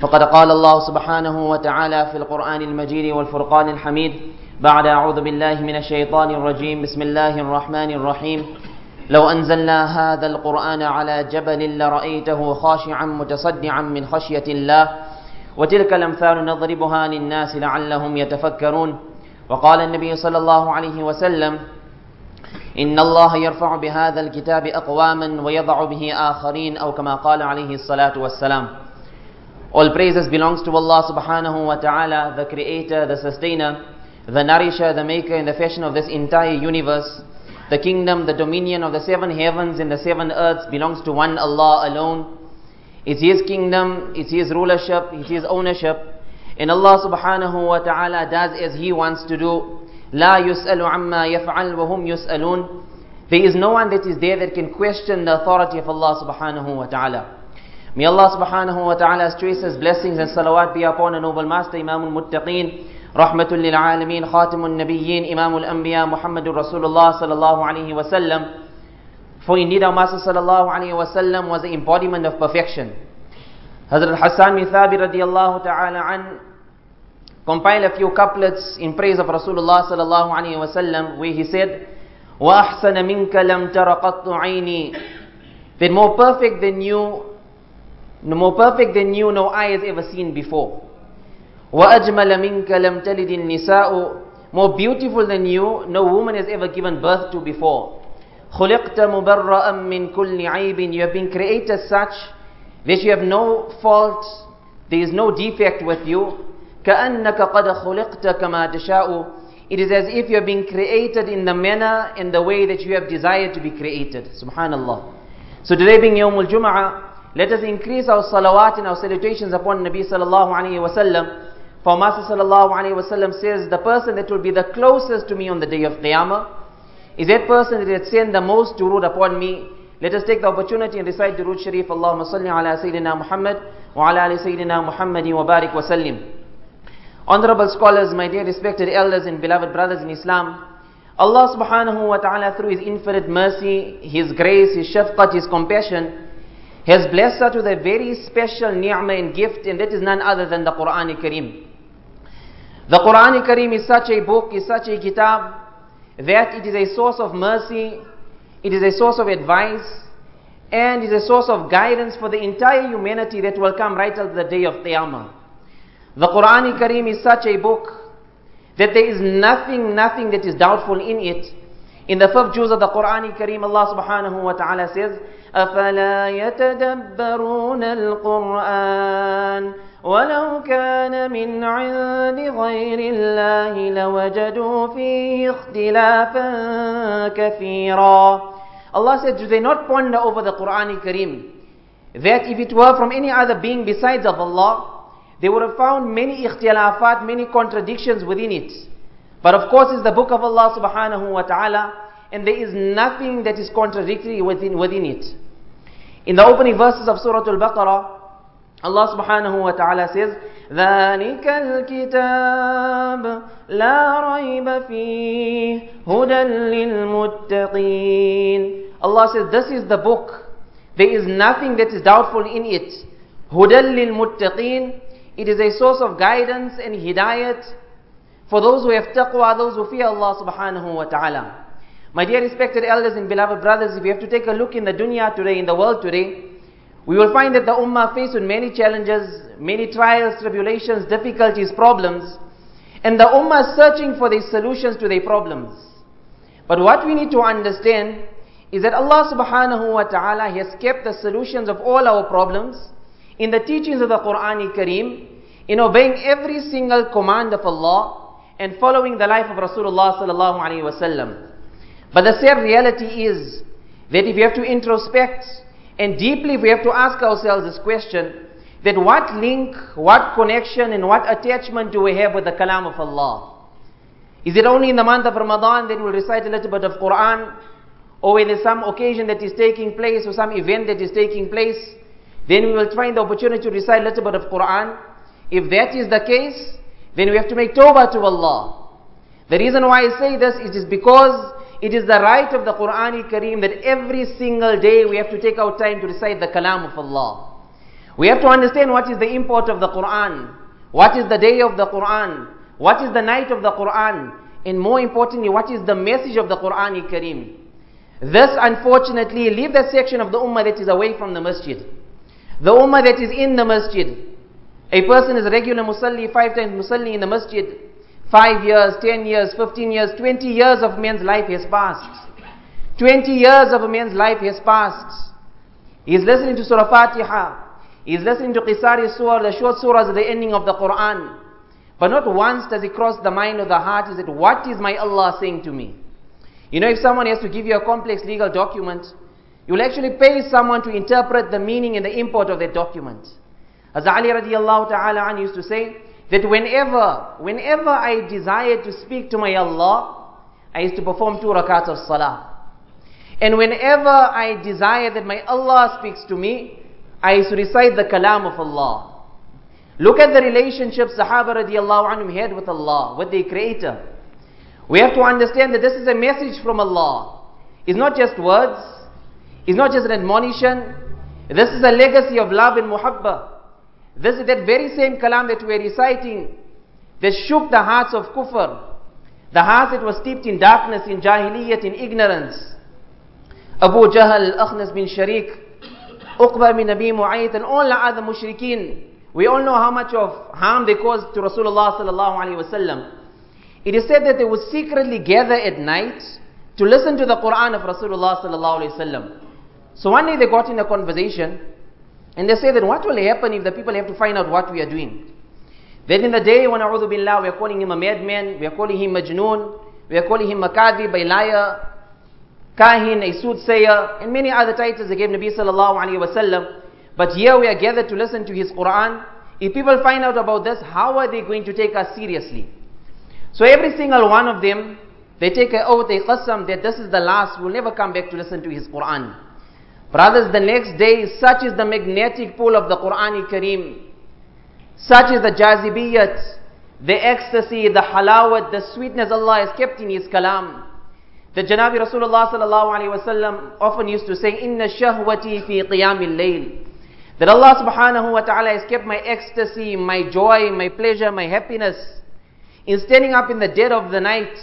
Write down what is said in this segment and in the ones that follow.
فقد قال الله سبحانه وتعالى في القرآن المجيد والفرقان الحميد بعد أعوذ بالله من الشيطان الرجيم بسم الله الرحمن الرحيم. لو أنزلنا هذا القرآن على جبل لرأيته خاشعا متصدعا من خشية الله وتلك الأمثال نضربها للناس لعلهم يتفكرون. وقال النبي صلى الله عليه وسلم إن الله يرفع بهذا الكتاب أقواما ويضع به آخرين أو كما قال عليه الصلاة والسلام. All praises belongs to Allah subhanahu wa ta'ala, the creator, the sustainer, the nourisher, the maker in the fashion of this entire universe. The kingdom, the dominion of the seven heavens and the seven earths belongs to one Allah alone. It's His kingdom, it's His rulership, it's His ownership. And Allah subhanahu wa ta'ala does as He wants to do. La yus'alu amma yaf'al wa hum yus'alun. There is no one that is there that can question the authority of Allah subhanahu wa ta'ala. May Allah subhanahu wa ta'ala's choicest blessings and salawat be upon a noble master, Imam al-Muttaqeen, Rahmatul lil Alameen, Khatimun Nabiyyin, Imam al-Anbiya, Muhammadur Rasulullah sallallahu alayhi wa sallam. For indeed our Master sallallahu alayhi wa sallam was the embodiment of perfection. Hazrat Hassan bin Thabit radiallahu ta'ala an compile a few couplets in praise of Rasulullah sallallahu alayhi wa sallam where he said, وَأَحْسَنَ مِنْكَ لَمْ تَرَ قَطُّ عَيْنِي That more perfect than you no more perfect than you, no eye has ever seen before. وَأَجْمَلَ مِنْكَ لَمْ تَلِدِ النِّسَاءُ More beautiful than you, no woman has ever given birth to before. خُلِقْتَ مُبَرَّأً مِنْ كُلِّ عَيْبٍ You have been created such that you have no fault, there is no defect with you. كَأَنَّكَ قَدْ خُلِقْتَ كَمَا تَشَاءُ It is as if you have been created in the manner and the way that you have desired to be created. Subhanallah. So today being Yawmul Jum'ah, let us increase our salawat and our salutations upon Nabi sallallahu alayhi wasallam. For Master sallallahu alayhi wasallam says, the person that will be the closest to me on the day of Qiyamah is that person that has sent the most durood upon me. Let us take the opportunity and recite durood sharif. Allahumma salli ala Sayyidina Muhammad wa ala ali Sayyidina Muhammadin wa barik wa sallim. Honorable scholars, my dear respected elders and beloved brothers in Islam, Allah subhanahu wa ta'ala through His infinite mercy, His grace, His shafqat, His compassion, has blessed us with a very special ni'mah and gift, and that is none other than the Quran Kareem. The Quran Kareem is such a book, is such a kitab, that it is a source of mercy, it is a source of advice, and is a source of guidance for the entire humanity that will come right till the day of Qiyamah. The Quran Kareem is such a book that there is nothing, nothing that is doubtful in it. In the fifth juz of the Quran Kareem, Allah subhanahu wa ta'ala says, أفلا يتدبرون القرآن ولو كان من عند غير الله لوجدوا فيه اختلافا كثيرا Allah said, do they not ponder over the Quran Kareem? That if it were from any other being besides of Allah, they would have found many ikhtilafat, many contradictions within it. But of course it's the book of Allah subhanahu wa ta'ala, and there is nothing that is contradictory within, within it. In the opening verses of Surah Al-Baqarah, Allah subhanahu wa ta'ala says, ذَلِكَ الْكِتَابِ لَا رَيْبَ فِيهِ هُدًى لِلْمُتَّقِينَ Allah says, this is the book. There is nothing that is doubtful in it. هُدًى لِلْمُتَّقِينَ It is a source of guidance and hidayat for those who have taqwa, those who fear Allah subhanahu wa ta'ala. My dear respected elders and beloved brothers, if you have to take a look in the dunya today, in the world today, we will find that the ummah faced many challenges, many trials, tribulations, difficulties, problems, and the ummah is searching for the solutions to their problems. But what we need to understand is that Allah subhanahu wa ta'ala has kept the solutions of all our problems in the teachings of the Quran Kareem, in obeying every single command of Allah and following the life of Rasulullah sallallahu alaihi wasallam. But the sad reality is that if we have to introspect and deeply we have to ask ourselves this question, that what link, what connection and what attachment do we have with the kalam of Allah? Is it only in the month of Ramadan that we'll recite a little bit of Quran? Or when there's some occasion that is taking place or some event that is taking place, then we will find the opportunity to recite a little bit of Quran. If that is the case, then we have to make tawbah to Allah. The reason why I say this is just because it is the right of the Quran Kareem that every single day we have to take our time to recite the kalam of Allah. We have to understand what is the import of the Quran, what is the day of the Quran, what is the night of the Quran, and more importantly, what is the message of the Quran Kareem. This, unfortunately, leave that section of the ummah that is away from the masjid. The ummah that is in the masjid. A person is a regular musalli, five times musalli in the masjid. Five years, ten years, fifteen years, twenty years of man's life has passed. Twenty years of a man's life has passed. He is listening to Surah Fatiha. He is listening to Qisari Surah, the short surahs at the ending of the Quran. But not once does it cross the mind or the heart, is it, what is my Allah saying to me? You know, if someone has to give you a complex legal document, you will actually pay someone to interpret the meaning and the import of that document. As Ali radiallahu ta'ala used to say, that whenever, whenever I desired to speak to my Allah, I used to perform two rakats of salah. And whenever I desire that my Allah speaks to me, I used to recite the kalam of Allah. Look at the relationship Sahaba radiallahu anhum had with Allah, with the Creator. We have to understand that this is a message from Allah. It's not just words. It's not just an admonition. This is a legacy of love and muhabbah. This is that very same kalam that we are reciting that shook the hearts of kufr. The hearts that were steeped in darkness, in jahiliyyat, in ignorance. Abu Jahl, Akhnas bin Sharik, Uqba bin Abi Mu'ayyid and all the other mushrikeen. We all know how much of harm they caused to Rasulullah sallallahu alaihi wasallam. It is said that they would secretly gather at night to listen to the Quran of Rasulullah sallallahu alaihi wasallam. So one day they got in a conversation and they say that what will happen if the people have to find out what we are doing? Then in the day when A'udhu Billah, we are calling him a madman, we are calling him Majnoon, we are calling him a Makadib, a liar, Kahin, a soothsayer, and many other titles they gave Nabi sallallahu alayhi wasallam. But here we are gathered to listen to his Quran. If people find out about this, how are they going to take us seriously? So every single one of them, they take an oath, a qasam, that this is the last, we'll never come back to listen to his Quran. Brothers, the next day, such is the magnetic pull of the Quran Kareem. Such is the jazibiyat, the ecstasy, the halawat, the sweetness Allah has kept in His kalam. The Janabi Rasulullah sallallahu alayhi wasallam often used to say, Inna shahwati fi qiyamil layl. That Allah subhanahu wa ta'ala has kept my ecstasy, my joy, my pleasure, my happiness in standing up in the dead of the night,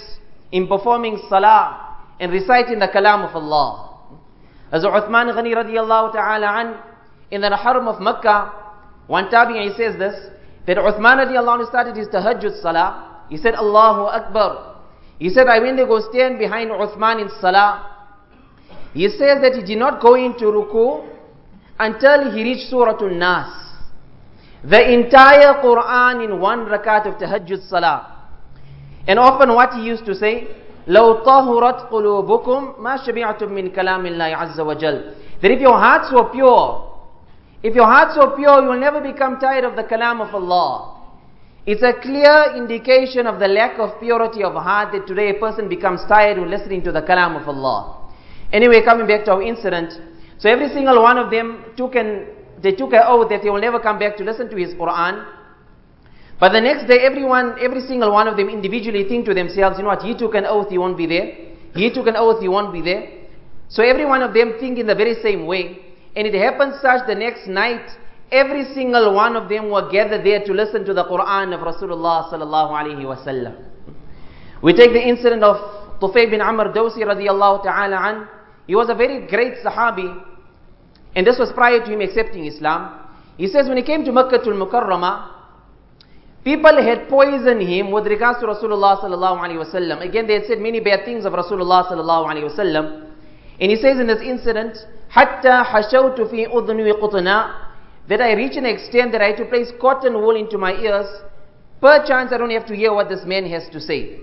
in performing salah, and reciting the kalam of Allah. As Uthman Ghani radiallahu ta'ala an, in the haram of Makkah, one tabi'i he says this, that Uthman radiallahu anhu started his tahajjud salah. He said, Allahu Akbar. He said, I went to go stand behind Uthman in salah. He says that he did not go into ruku until he reached Surah Al-Nas. The entire Quran in one rakat of tahajjud salah. And often what he used to say, لو طهرت قلوبكم ما شبعتم من كلام الله عز وجل. That if your hearts were pure, if your hearts were pure, you will never become tired of the kalam of Allah. It's a clear indication of the lack of purity of heart that today a person becomes tired with listening to the kalam of Allah. Anyway, coming back to our incident. So every single one of them took an they took an oath that they will never come back to listen to his Quran. But the next day, everyone, every single one of them individually think to themselves, you know what, he took an oath, he won't be there. He took an oath, he won't be there. So every one of them think in the very same way. And it happened such the next night, every single one of them were gathered there to listen to the Quran of Rasulullah sallallahu alaihi wasallam. We take the incident of Tufayl bin Amr Dawsi radiallahu ta'ala an. He was a very great Sahabi and this was prior to him accepting Islam. He says when he came to Makkah to Mukarramah, people had poisoned him with regards to Rasulullah sallallahu alaihi wasallam. Again, they had said many bad things of Rasulullah sallallahu alaihi wasallam. And he says in this incident, حتى حشوت في أذني قطنا that I reach an extent that I had to place cotton wool into my ears. Perchance I don't have to hear what this man has to say.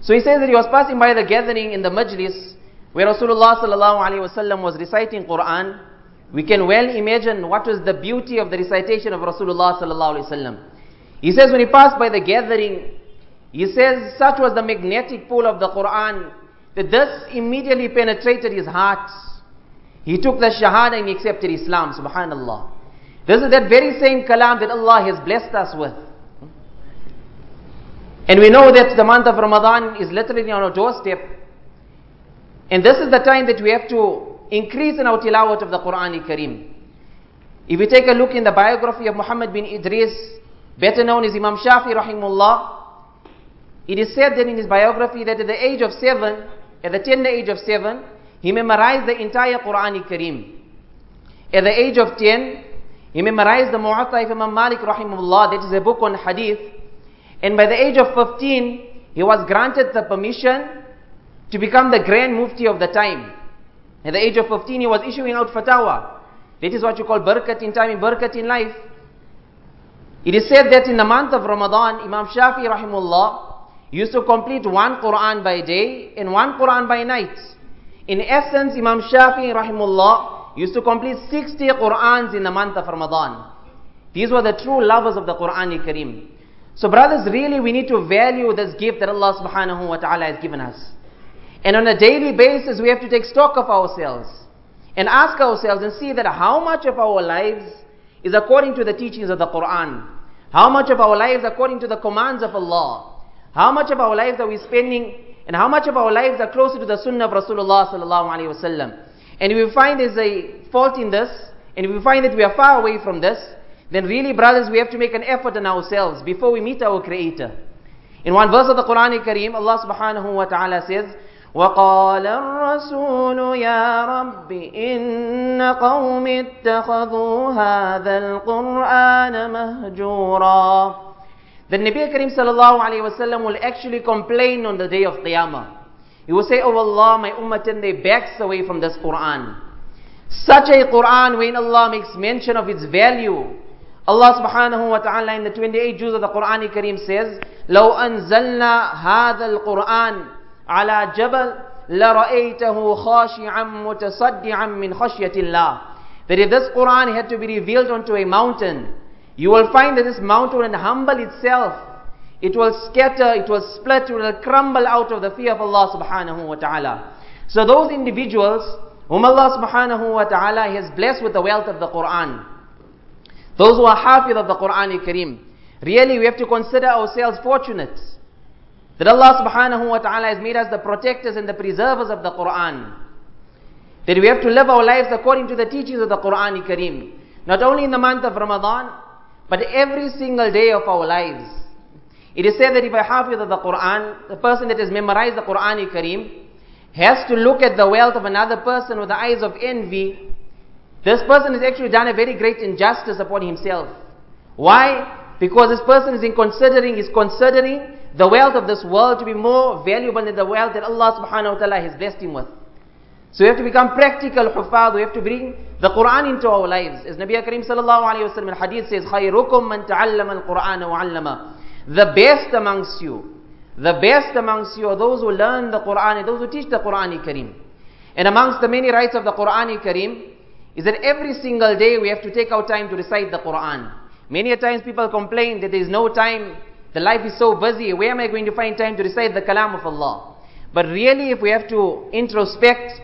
So he says that he was passing by the gathering in the majlis where Rasulullah sallallahu alaihi wasallam was reciting Quran, we can well imagine what was the beauty of the recitation of Rasulullah sallallahu alaihi wasallam. He says when he passed by the gathering, he says such was the magnetic pull of the Quran that this immediately penetrated his heart. He took the shahada and he accepted Islam, subhanallah. This is that very same kalam that Allah has blessed us with. And we know that the month of Ramadan is literally on our doorstep. And this is the time that we have to increase in our tilawat of the Quran Kareem. If we take a look in the biography of Muhammad bin Idris, better known as Imam Shafi rahimullah, it is said that in his biography that at the age of seven, at the tender age of seven, he memorized the entire Quran Kareem. At the age of ten, he memorized the Muwatta of Imam Malik rahimullah, that is a book on hadith. And by the age of 15, he was granted the permission to become the Grand Mufti of the time. At the age of 15, he was issuing out fatwa. That is what you call barakat in time, barakat in life. It is said that in the month of Ramadan, Imam Shafi rahimullah used to complete one Quran by day and one Quran by night. In essence, Imam Shafi rahimullah used to complete 60 Qurans in the month of Ramadan. These were the true lovers of the Quran Kareem. So brothers, really we need to value this gift that Allah subhanahu wa ta'ala has given us. And on a daily basis, we have to take stock of ourselves and ask ourselves and see that how much of our lives is according to the teachings of the Quran. How much of our lives according to the commands of Allah. How much of our lives are we spending and how much of our lives are closer to the sunnah of Rasulullah sallallahu alaihi wasallam. And if we find there's a fault in this, and if we find that we are far away from this, then really brothers, we have to make an effort on ourselves before we meet our Creator. In one verse of the Quran Kareem, Allah subhanahu wa ta'ala says, وقال الرسول يا رب إن قوم اتخذوا هذا القرآن مهجورا The Nabi Karim sallallahu alayhi wasallam will actually complain on the day of Qiyamah. He will say, Oh Allah, my ummah turn their backs away from this Quran. Such a Quran when Allah makes mention of its value. Allah subhanahu wa ta'ala in the 28 juz of the Quran Karim says, لو أنزلنا هذا القرآن على جبل لرأيته خاشعا متصدعا من خشية الله that if this Quran had to be revealed onto a mountain you will find that this mountain will humble itself it will scatter it will split it will crumble out of the fear of Allah subhanahu wa ta'ala so those individuals whom Allah subhanahu wa ta'ala has blessed with the wealth of the Quran those who are hafiz of the Quran Kareem really we have to consider ourselves fortunate that Allah subhanahu wa ta'ala has made us the protectors and the preservers of the Quran. That we have to live our lives according to the teachings of the Quran Kareem. Not only in the month of Ramadan, but every single day of our lives. It is said that if a hafiz of the Quran, the person that has memorized the Quran Kareem, has to look at the wealth of another person with the eyes of envy, this person has actually done a very great injustice upon himself. Why? Because this person is in considering, is considering the wealth of this world to be more valuable than the wealth that Allah subhanahu wa ta'ala has blessed him with. So we have to become practical hufad. We have to bring the Quran into our lives. As Nabi Karim sallallahu alayhi wa sallam in hadith says, خَيْرُكُمْ مَنْ تَعَلَّمَ الْقُرْآنَ وَعَلَّمَ The best amongst you, the best amongst you are those who learn the Quran and those who teach the Quran Karim. And amongst the many rights of the Quran Karim is that every single day we have to take our time to recite the Quran. Many a times people complain that there is no time the life is so busy, where am I going to find time to recite the kalam of Allah? But really, if we have to introspect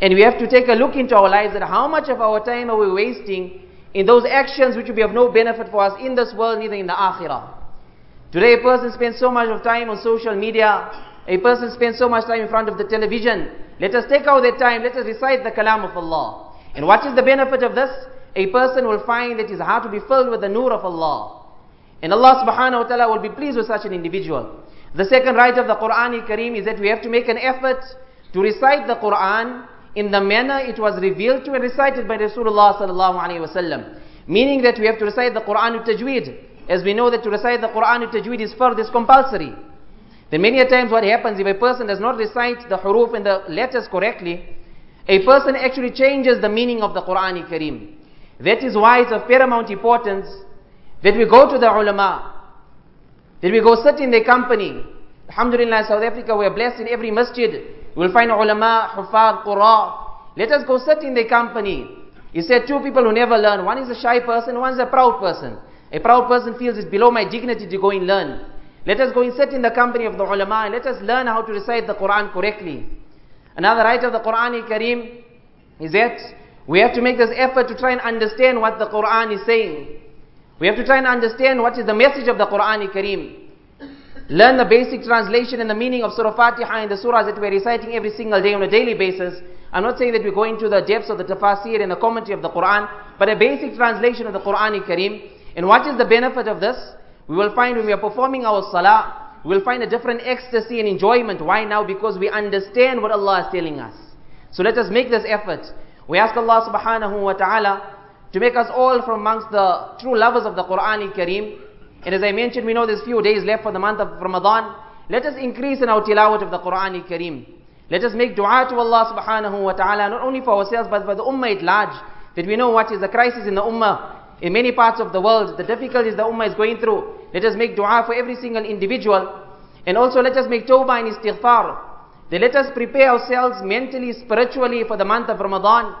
and we have to take a look into our lives at how much of our time are we wasting in those actions which will be of no benefit for us in this world, neither in the akhirah. Today, a person spends so much of time on social media, a person spends so much time in front of the television. Let us take out that time, let us recite the kalam of Allah. And what is the benefit of this? A person will find that his heart will be filled with the nur of Allah. And Allah subhanahu wa ta'ala will be pleased with such an individual. The second right of the Quran Kareem is that we have to make an effort to recite the Quran in the manner it was revealed to and recited by Rasulullah sallallahu alaihi wasallam. Meaning that we have to recite the Quran with tajweed. As we know that to recite the Quran with tajweed is fard, is compulsory. Then many a times what happens if a person does not recite the huruf and the letters correctly, a person actually changes the meaning of the Quran Kareem. That is why it's of paramount importance that we go to the ulama. That we go sit in their company. Alhamdulillah, South Africa, we are blessed in every masjid. You will find ulama, hufad, qura. Let us go sit in their company. He said two people who never learn. One is a shy person, one is a proud person. A proud person feels it's below my dignity to go and learn. Let us go and sit in the company of the ulama and let us learn how to recite the Quran correctly. Another right of the Quran Kareem is that we have to make this effort to try and understand what the Quran is saying. We have to try and understand what is the message of the Quran Kareem. Learn the basic translation and the meaning of Surah Fatiha and the surahs that we're reciting every single day on a daily basis. I'm not saying that we go into the depths of the tafsir and the commentary of the Quran, but a basic translation of the Quran Kareem. And what is the benefit of this? We will find when we are performing our salah, we will find a different ecstasy and enjoyment. Why now? Because we understand what Allah is telling us. So let us make this effort. We ask Allah subhanahu wa ta'ala to make us all from amongst the true lovers of the Quran Kareem. And as I mentioned, we know there's few days left for the month of Ramadan. Let us increase in our tilawat of the Quran Kareem. Let us make dua to Allah subhanahu wa ta'ala, not only for ourselves, but for the ummah at large. That we know what is the crisis in the ummah, in many parts of the world, the difficulties the ummah is going through. Let us make dua for every single individual. And also let us make tawbah and istighfar. Then let us prepare ourselves mentally, spiritually for the month of Ramadan.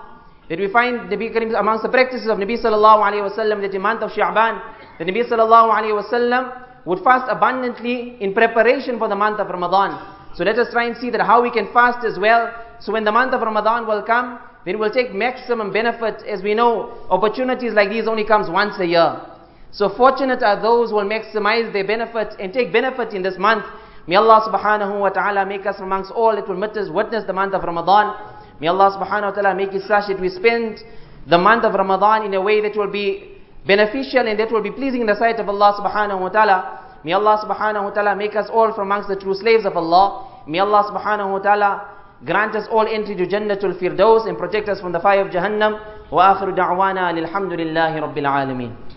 That we find Nabi Karim amongst the practices of Nabi sallallahu wa sallam, that in the month of Sha'ban, the Nabi sallallahu wa sallam would fast abundantly in preparation for the month of Ramadan. So let us try and see that how we can fast as well. So when the month of Ramadan will come, then we'll take maximum benefit. As we know, opportunities like these only comes once a year. So fortunate are those who will maximize their benefit and take benefit in this month. May Allah subhanahu wa ta'ala make us amongst all that will witness the month of Ramadan. May Allah subhanahu wa ta'ala make it such that we spend the month of Ramadan in a way that will be beneficial and that will be pleasing in the sight of Allah subhanahu wa ta'ala. May Allah subhanahu wa ta'ala make us all from amongst the true slaves of Allah. May Allah subhanahu wa ta'ala grant us all entry to Jannatul Firdaus and protect us from the fire of Jahannam. Wa akhiru da'wana lilhamdulillahi rabbil alameen.